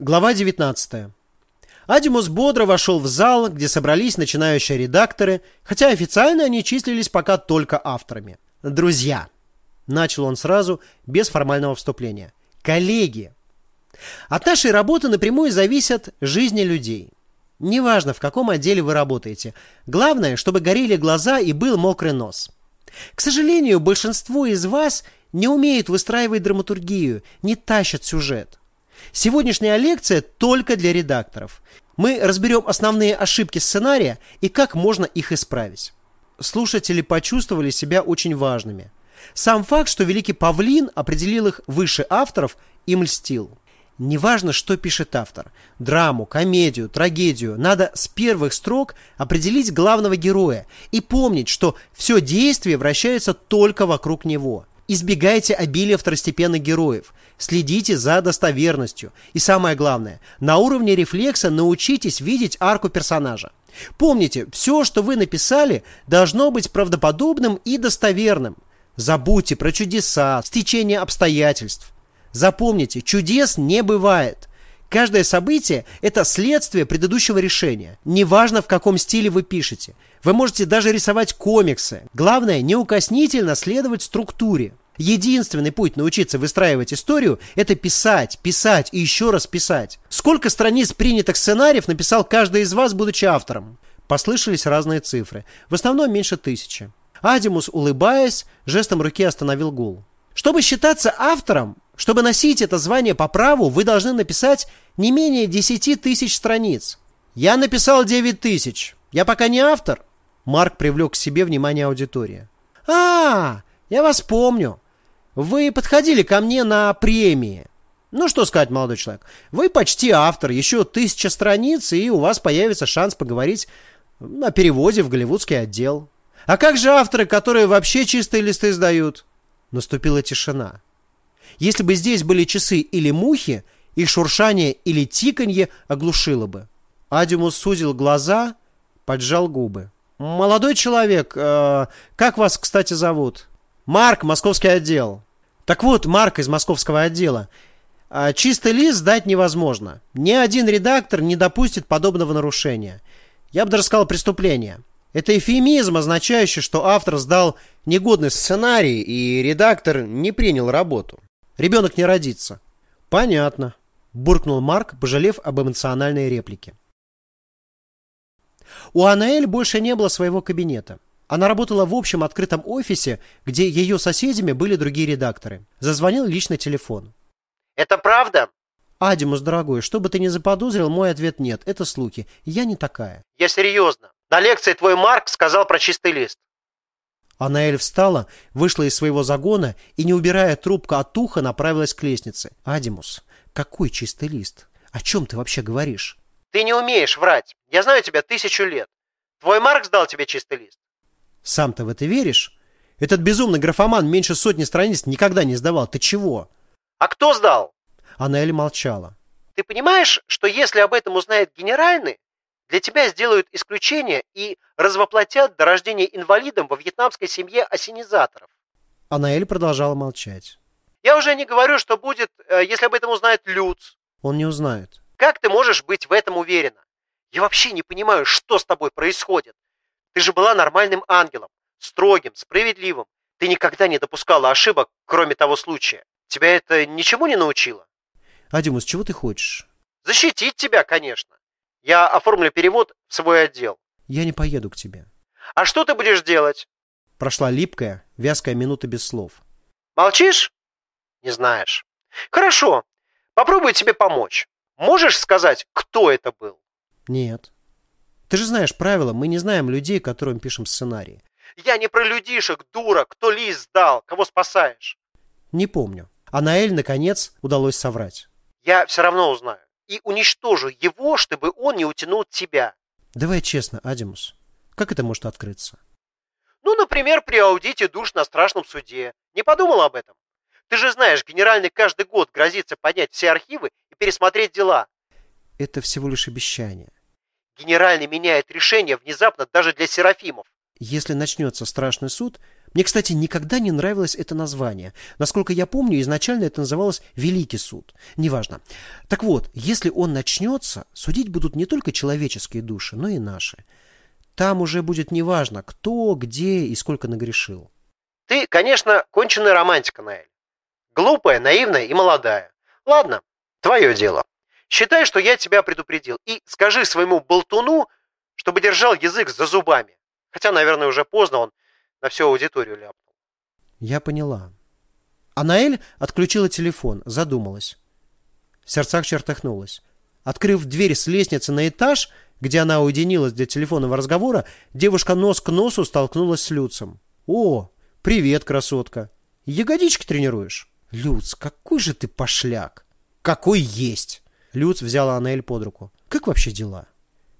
Глава 19. Адимус бодро вошел в зал, где собрались начинающие редакторы, хотя официально они числились пока только авторами. Друзья. Начал он сразу, без формального вступления. Коллеги. От нашей работы напрямую зависят жизни людей. Неважно, в каком отделе вы работаете. Главное, чтобы горели глаза и был мокрый нос. К сожалению, большинство из вас не умеют выстраивать драматургию, не тащат сюжет. Сегодняшняя лекция только для редакторов. Мы разберем основные ошибки сценария и как можно их исправить. Слушатели почувствовали себя очень важными. Сам факт, что великий Павлин определил их выше авторов, им льстил. Неважно, что пишет автор. Драму, комедию, трагедию. Надо с первых строк определить главного героя и помнить, что все действие вращается только вокруг него. Избегайте обилия второстепенных героев. Следите за достоверностью. И самое главное, на уровне рефлекса научитесь видеть арку персонажа. Помните, все, что вы написали, должно быть правдоподобным и достоверным. Забудьте про чудеса, стечение обстоятельств. Запомните, чудес не бывает. Каждое событие – это следствие предыдущего решения. Неважно, в каком стиле вы пишете. Вы можете даже рисовать комиксы. Главное, неукоснительно следовать структуре. Единственный путь научиться выстраивать историю – это писать, писать и еще раз писать. Сколько страниц принятых сценариев написал каждый из вас, будучи автором? Послышались разные цифры. В основном меньше тысячи. Адимус, улыбаясь, жестом руки остановил гул. Чтобы считаться автором, чтобы носить это звание по праву, вы должны написать не менее 10 тысяч страниц. Я написал 9 тысяч. Я пока не автор. Марк привлек к себе внимание аудитории. А, я вас помню. Вы подходили ко мне на премии. Ну, что сказать, молодой человек. Вы почти автор, еще тысяча страниц, и у вас появится шанс поговорить о переводе в голливудский отдел. А как же авторы, которые вообще чистые листы сдают? Наступила тишина. Если бы здесь были часы или мухи, их шуршание или тиканье оглушило бы. Адимус сузил глаза, поджал губы. «Молодой человек, э, как вас, кстати, зовут?» «Марк, московский отдел». Так вот, Марк из московского отдела. А чистый лист сдать невозможно. Ни один редактор не допустит подобного нарушения. Я бы даже сказал преступления. Это эфемизм, означающий, что автор сдал негодный сценарий, и редактор не принял работу. Ребенок не родится. Понятно, буркнул Марк, пожалев об эмоциональной реплике. У Анаэль больше не было своего кабинета. Она работала в общем открытом офисе, где ее соседями были другие редакторы. Зазвонил личный телефон. «Это правда?» «Адимус, дорогой, что бы ты ни заподозрил, мой ответ нет. Это слухи. Я не такая». «Я серьезно. На лекции твой Марк сказал про чистый лист». Анаэль встала, вышла из своего загона и, не убирая трубку от уха, направилась к лестнице. «Адимус, какой чистый лист? О чем ты вообще говоришь?» «Ты не умеешь врать. Я знаю тебя тысячу лет. Твой Марк сдал тебе чистый лист?» Сам-то в это веришь? Этот безумный графоман меньше сотни страниц никогда не сдавал. Ты чего? А кто сдал? Анаэль молчала. Ты понимаешь, что если об этом узнает генеральный, для тебя сделают исключение и развоплотят до рождения инвалидом во вьетнамской семье осенизаторов. Анаэль продолжала молчать. Я уже не говорю, что будет, э, если об этом узнает Люц. Он не узнает. Как ты можешь быть в этом уверена? Я вообще не понимаю, что с тобой происходит. Ты же была нормальным ангелом, строгим, справедливым. Ты никогда не допускала ошибок, кроме того случая. Тебя это ничему не научило? Адимус, чего ты хочешь? Защитить тебя, конечно. Я оформлю перевод в свой отдел. Я не поеду к тебе. А что ты будешь делать? Прошла липкая, вязкая минута без слов. Молчишь? Не знаешь. Хорошо. Попробую тебе помочь. Можешь сказать, кто это был? Нет. Ты же знаешь правила, мы не знаем людей, которым пишем сценарии. Я не про людишек, дура, кто лист сдал, кого спасаешь. Не помню. А Наэль, наконец, удалось соврать. Я все равно узнаю. И уничтожу его, чтобы он не утянул тебя. Давай честно, Адимус. Как это может открыться? Ну, например, при аудите душ на страшном суде. Не подумал об этом? Ты же знаешь, генеральный каждый год грозится поднять все архивы и пересмотреть дела. Это всего лишь обещание. Генеральный меняет решение внезапно даже для Серафимов. Если начнется страшный суд... Мне, кстати, никогда не нравилось это название. Насколько я помню, изначально это называлось Великий суд. Неважно. Так вот, если он начнется, судить будут не только человеческие души, но и наши. Там уже будет неважно, кто, где и сколько нагрешил. Ты, конечно, конченая романтика, Наэль. Глупая, наивная и молодая. Ладно, твое дело. Считай, что я тебя предупредил. И скажи своему болтуну, чтобы держал язык за зубами. Хотя, наверное, уже поздно, он на всю аудиторию ляпнул. Я поняла. Анаэль отключила телефон, задумалась. В сердцах чертахнулась. Открыв дверь с лестницы на этаж, где она уединилась для телефонного разговора, девушка нос к носу столкнулась с Люцем. «О, привет, красотка! Ягодички тренируешь?» «Люц, какой же ты пошляк!» «Какой есть!» Люц взяла Анель под руку. «Как вообще дела?»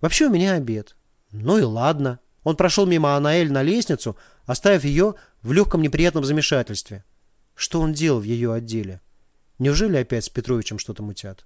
«Вообще у меня обед». «Ну и ладно». Он прошел мимо Анаэль на лестницу, оставив ее в легком неприятном замешательстве. Что он делал в ее отделе? Неужели опять с Петровичем что-то мутят?